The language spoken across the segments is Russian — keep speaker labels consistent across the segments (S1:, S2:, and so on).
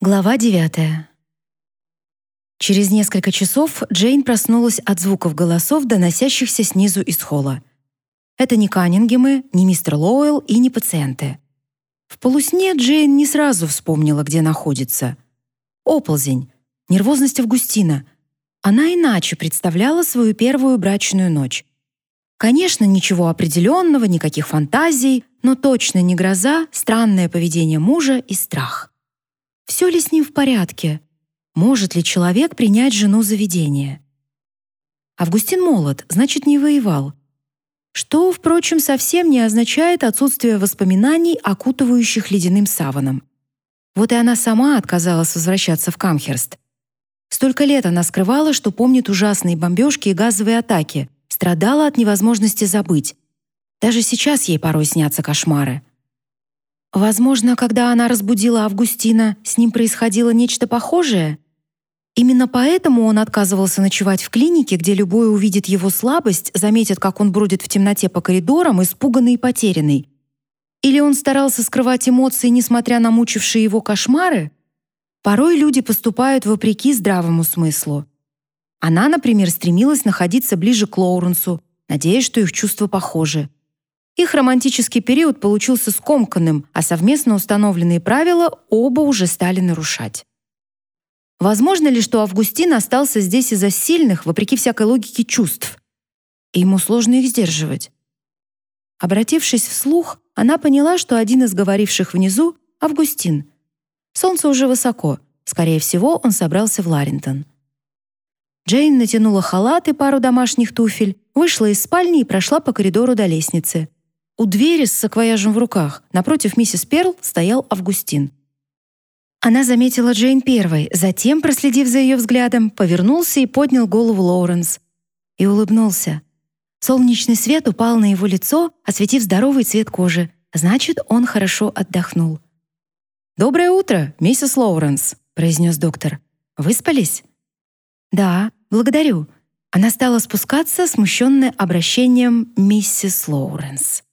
S1: Глава 9. Через несколько часов Джейн проснулась от звуков голосов, доносящихся снизу из холла. Это не Каннингемы, не мистер Лоуэлл и не пациенты. В полусне Джейн не сразу вспомнила, где находится. Оползень, нервозность Августина. Она иначе представляла свою первую брачную ночь. Конечно, ничего определенного, никаких фантазий, но точно не гроза, странное поведение мужа и страх. Все ли с ним в порядке? Может ли человек принять жену заведения? Августин молод, значит, не воевал. Что, впрочем, совсем не означает отсутствие воспоминаний, окутывающих ледяным саваном. Вот и она сама отказалась возвращаться в Камхерст. Столько лет она скрывала, что помнит ужасные бомбежки и газовые атаки, страдала от невозможности забыть. Даже сейчас ей порой снятся кошмары. Возможно, когда она разбудила Августина, с ним происходило нечто похожее? Именно поэтому он отказывался ночевать в клинике, где любой увидит его слабость, заметит, как он бродит в темноте по коридорам, испуганный и потерянный. Или он старался скрывать эмоции, несмотря на мучившие его кошмары? Порой люди поступают вопреки здравому смыслу. Она, например, стремилась находиться ближе к Лоуренсу, надеясь, что их чувства похожи. Их романтический период получился скомканным, а совместно установленные правила оба уже стали нарушать. Возможно ли, что Августин остался здесь из-за сильных, вопреки всякой логике, чувств? И ему сложно их сдерживать. Обратившись вслух, она поняла, что один из говоривших внизу — Августин. Солнце уже высоко. Скорее всего, он собрался в Ларентон. Джейн натянула халат и пару домашних туфель, вышла из спальни и прошла по коридору до лестницы. У двери с саквояжем в руках напротив миссис Перл стоял Августин. Она заметила Джейн первой, затем, проследив за ее взглядом, повернулся и поднял голову Лоуренс. И улыбнулся. Солнечный свет упал на его лицо, осветив здоровый цвет кожи. Значит, он хорошо отдохнул. «Доброе утро, миссис Лоуренс», — произнес доктор. «Выспались?» «Да, благодарю». Она стала спускаться, смущенная обращением миссис Лоуренс.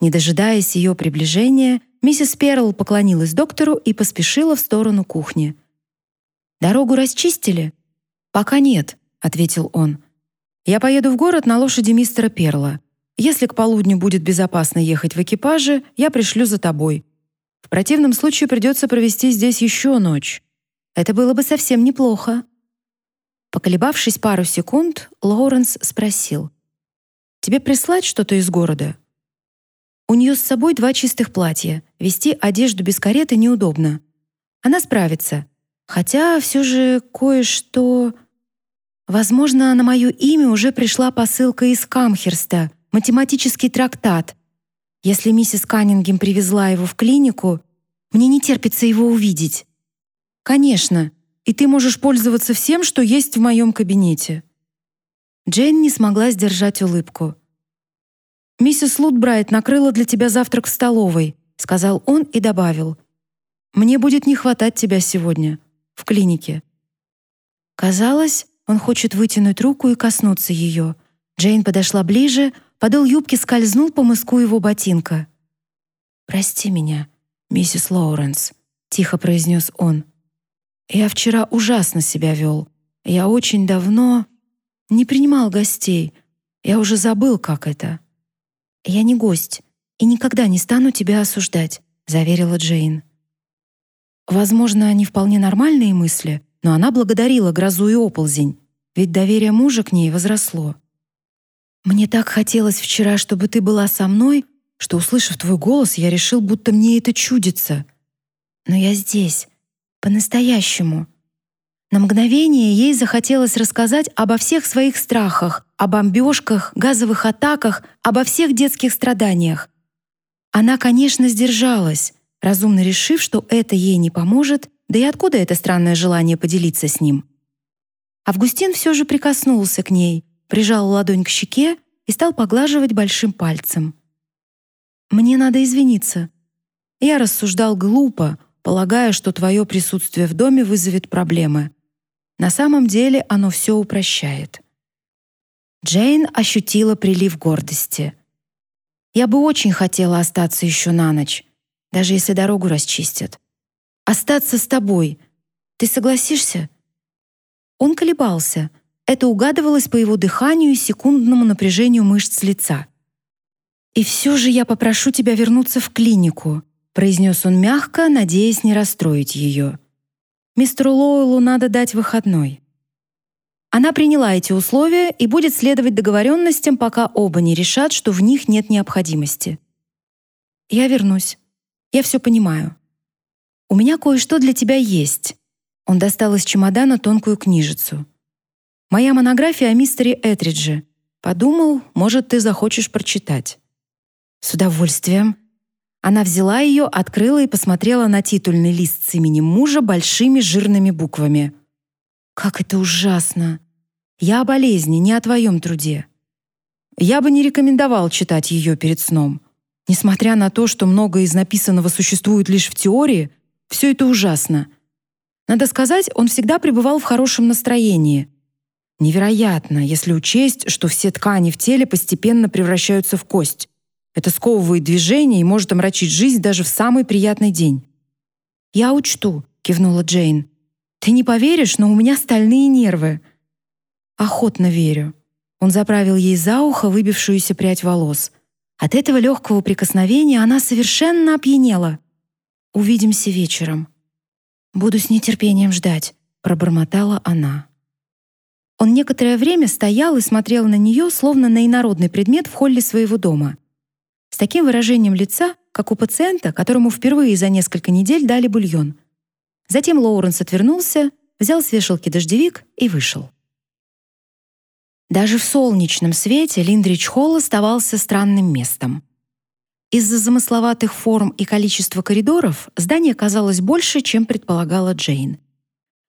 S1: Не дожидаясь ее приближения, миссис Перл поклонилась доктору и поспешила в сторону кухни. «Дорогу расчистили?» «Пока нет», — ответил он. «Я поеду в город на лошади мистера Перла. Если к полудню будет безопасно ехать в экипаже, я пришлю за тобой. В противном случае придется провести здесь еще ночь. Это было бы совсем неплохо». Поколебавшись пару секунд, Лоуренс спросил. «Тебе прислать что-то из города?» У нее с собой два чистых платья. Вести одежду без кареты неудобно. Она справится. Хотя все же кое-что... Возможно, на мое имя уже пришла посылка из Камхерста, математический трактат. Если миссис Каннингем привезла его в клинику, мне не терпится его увидеть. Конечно, и ты можешь пользоваться всем, что есть в моем кабинете. Джейн не смогла сдержать улыбку. «Миссис Лутбрайт накрыла для тебя завтрак в столовой», сказал он и добавил. «Мне будет не хватать тебя сегодня в клинике». Казалось, он хочет вытянуть руку и коснуться ее. Джейн подошла ближе, подол юбки скользнул по мыску его ботинка. «Прости меня, миссис Лоуренс», — тихо произнес он. «Я вчера ужасно себя вел. Я очень давно не принимал гостей. Я уже забыл, как это». «Я не гость и никогда не стану тебя осуждать», — заверила Джейн. Возможно, они вполне нормальные мысли, но она благодарила грозу и оползень, ведь доверие мужа к ней возросло. «Мне так хотелось вчера, чтобы ты была со мной, что, услышав твой голос, я решил, будто мне это чудится. Но я здесь, по-настоящему». На мгновение ей захотелось рассказать обо всех своих страхах, о бомбежках, газовых атаках, обо всех детских страданиях. Она, конечно, сдержалась, разумно решив, что это ей не поможет, да и откуда это странное желание поделиться с ним. Августин все же прикоснулся к ней, прижал ладонь к щеке и стал поглаживать большим пальцем. «Мне надо извиниться. Я рассуждал глупо, полагая, что твое присутствие в доме вызовет проблемы. На самом деле оно все упрощает». Джейн ощутила прилив гордости. «Я бы очень хотела остаться еще на ночь, даже если дорогу расчистят. остаться с тобой. Ты согласишься?» Он колебался. Это угадывалось по его дыханию и секундному напряжению мышц лица. «И все же я попрошу тебя вернуться в клинику», произнес он мягко, надеясь не расстроить ее. «Мистеру Лоуэллу надо дать выходной». Она приняла эти условия и будет следовать договоренностям, пока оба не решат, что в них нет необходимости. «Я вернусь. Я все понимаю. У меня кое-что для тебя есть». Он достал из чемодана тонкую книжицу. «Моя монография о мистере Этридже. Подумал, может, ты захочешь прочитать». «С удовольствием», она взяла ее, открыла и посмотрела на титульный лист с именем мужа большими жирными буквами. «Как это ужасно! Я о болезни, не о твоем труде». Я бы не рекомендовал читать ее перед сном. Несмотря на то, что многое из написанного существует лишь в теории, все это ужасно. Надо сказать, он всегда пребывал в хорошем настроении. Невероятно, если учесть, что все ткани в теле постепенно превращаются в кость. Это сковывает движение и может омрачить жизнь даже в самый приятный день. «Я учту», — кивнула Джейн. «Ты не поверишь, но у меня стальные нервы». «Охотно верю». Он заправил ей за ухо выбившуюся прядь волос. От этого легкого прикосновения она совершенно опьянела. «Увидимся вечером». «Буду с нетерпением ждать», — пробормотала она. Он некоторое время стоял и смотрел на нее, словно на инородный предмет в холле своего дома с таким выражением лица, как у пациента, которому впервые за несколько недель дали бульон. Затем Лоуренс отвернулся, взял с вешалки дождевик и вышел. Даже в солнечном свете Линдрич-холл оставался странным местом. Из-за замысловатых форм и количества коридоров здание казалось больше, чем предполагала Джейн.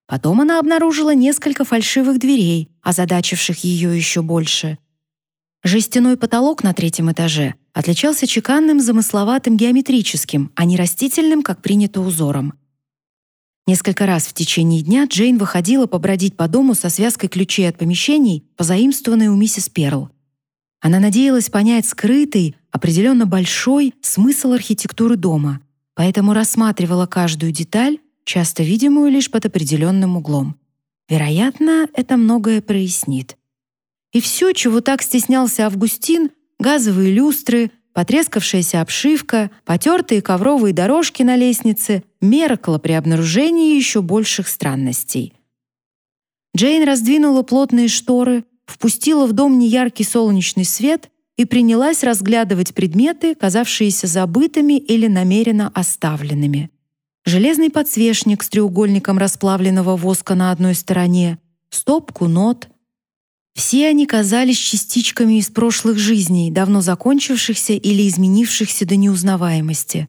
S1: Потом она обнаружила несколько фальшивых дверей, озадачивших ее еще больше. Жестяной потолок на третьем этаже отличался чеканным замысловатым геометрическим, а не растительным, как принято узором. Несколько раз в течение дня Джейн выходила побродить по дому со связкой ключей от помещений, позаимствованной у миссис Перл. Она надеялась понять скрытый, определенно большой смысл архитектуры дома, поэтому рассматривала каждую деталь, часто видимую лишь под определенным углом. Вероятно, это многое прояснит. И все, чего так стеснялся Августин, газовые люстры, потрескавшаяся обшивка, потертые ковровые дорожки на лестнице меркло при обнаружении еще больших странностей. Джейн раздвинула плотные шторы, впустила в дом неяркий солнечный свет и принялась разглядывать предметы, казавшиеся забытыми или намеренно оставленными. Железный подсвечник с треугольником расплавленного воска на одной стороне, стопку нот — все они казались частичками из прошлых жизней, давно закончившихся или изменившихся до неузнаваемости.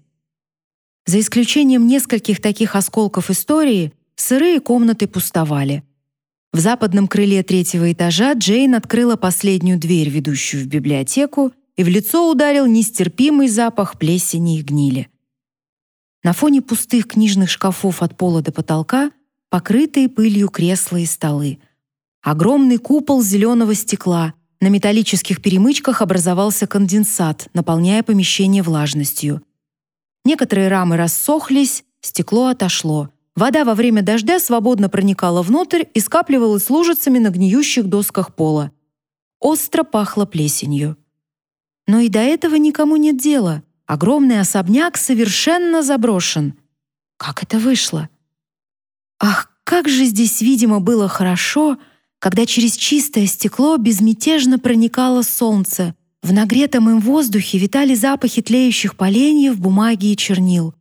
S1: За исключением нескольких таких осколков истории, сырые комнаты пустовали. В западном крыле третьего этажа Джейн открыла последнюю дверь, ведущую в библиотеку, и в лицо ударил нестерпимый запах плесени и гнили. На фоне пустых книжных шкафов от пола до потолка покрытые пылью кресла и столы — Огромный купол зеленого стекла. На металлических перемычках образовался конденсат, наполняя помещение влажностью. Некоторые рамы рассохлись, стекло отошло. Вода во время дождя свободно проникала внутрь и скапливалась лужицами на гниющих досках пола. Остро пахло плесенью. Но и до этого никому нет дела. Огромный особняк совершенно заброшен. Как это вышло? Ах, как же здесь, видимо, было хорошо, когда через чистое стекло безмятежно проникало солнце. В нагретом им воздухе витали запахи тлеющих поленьев, бумаги и чернил.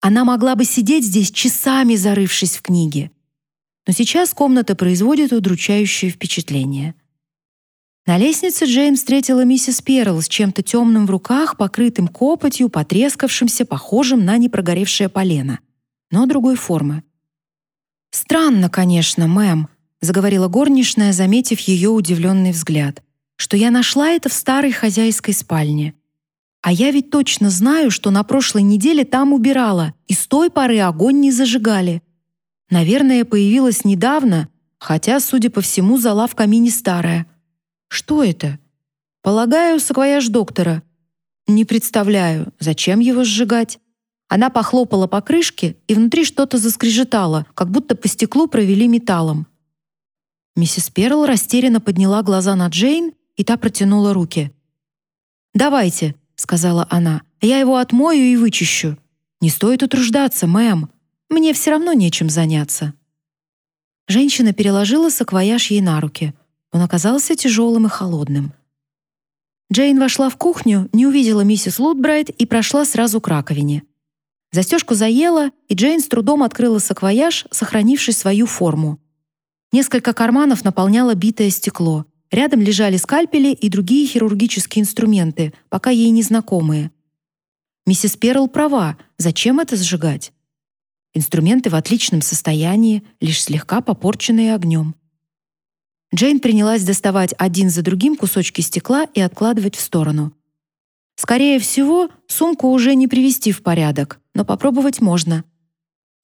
S1: Она могла бы сидеть здесь часами, зарывшись в книги. Но сейчас комната производит удручающее впечатление. На лестнице Джейн встретила миссис Перл с чем-то темным в руках, покрытым копотью, потрескавшимся, похожим на непрогоревшее полено, но другой формы. «Странно, конечно, мэм», заговорила горничная, заметив ее удивленный взгляд, что я нашла это в старой хозяйской спальне. А я ведь точно знаю, что на прошлой неделе там убирала, и с той поры огонь не зажигали. Наверное, появилась недавно, хотя, судя по всему, зала в камине старая. Что это? Полагаю, саквояж доктора. Не представляю, зачем его сжигать. Она похлопала по крышке, и внутри что-то заскрежетало, как будто по стеклу провели металлом. Миссис Перл растерянно подняла глаза на Джейн, и та протянула руки. «Давайте», — сказала она, — «я его отмою и вычищу. Не стоит утруждаться, мэм. Мне все равно нечем заняться». Женщина переложила саквояж ей на руки. Он оказался тяжелым и холодным. Джейн вошла в кухню, не увидела миссис Лутбрайт и прошла сразу к раковине. Застежку заела, и Джейн с трудом открыла саквояж, сохранивший свою форму. Несколько карманов наполняло битое стекло. Рядом лежали скальпели и другие хирургические инструменты, пока ей незнакомые. Миссис Перл права, зачем это сжигать? Инструменты в отличном состоянии, лишь слегка попорченные огнем. Джейн принялась доставать один за другим кусочки стекла и откладывать в сторону. Скорее всего, сумку уже не привести в порядок, но попробовать можно.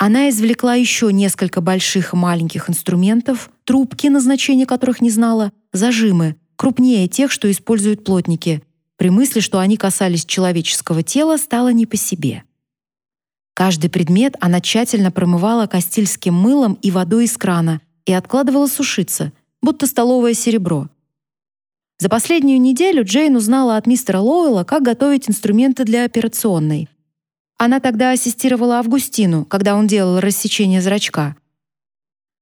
S1: Она извлекла еще несколько больших и маленьких инструментов, трубки, назначения которых не знала, зажимы, крупнее тех, что используют плотники. При мысли, что они касались человеческого тела, стало не по себе. Каждый предмет она тщательно промывала кастильским мылом и водой из крана и откладывала сушиться, будто столовое серебро. За последнюю неделю Джейн узнала от мистера Лоуэлла, как готовить инструменты для операционной. Она тогда ассистировала Августину, когда он делал рассечение зрачка.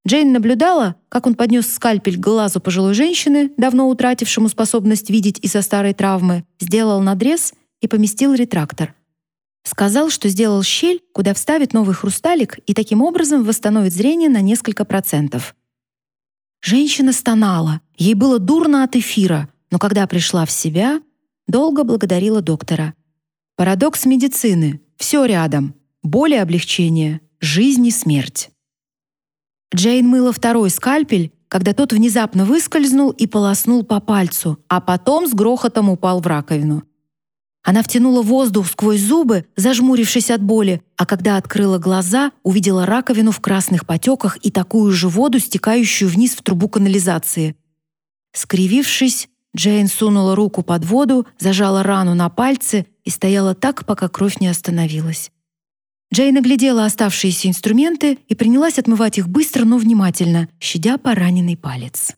S1: Джейн наблюдала, как он поднес скальпель к глазу пожилой женщины, давно утратившему способность видеть из-за старой травмы, сделал надрез и поместил ретрактор. Сказал, что сделал щель, куда вставит новый хрусталик и таким образом восстановит зрение на несколько процентов. Женщина стонала, ей было дурно от эфира, но когда пришла в себя, долго благодарила доктора. Парадокс медицины. Все рядом. Боль и облегчение. Жизнь и смерть. Джейн мыла второй скальпель, когда тот внезапно выскользнул и полоснул по пальцу, а потом с грохотом упал в раковину. Она втянула воздух сквозь зубы, зажмурившись от боли, а когда открыла глаза, увидела раковину в красных потеках и такую же воду, стекающую вниз в трубу канализации. Скривившись, Джейн сунула руку под воду, зажала рану на пальце и стояла так, пока кровь не остановилась. Джейн оглядела оставшиеся инструменты и принялась отмывать их быстро, но внимательно, щадя пораненный палец.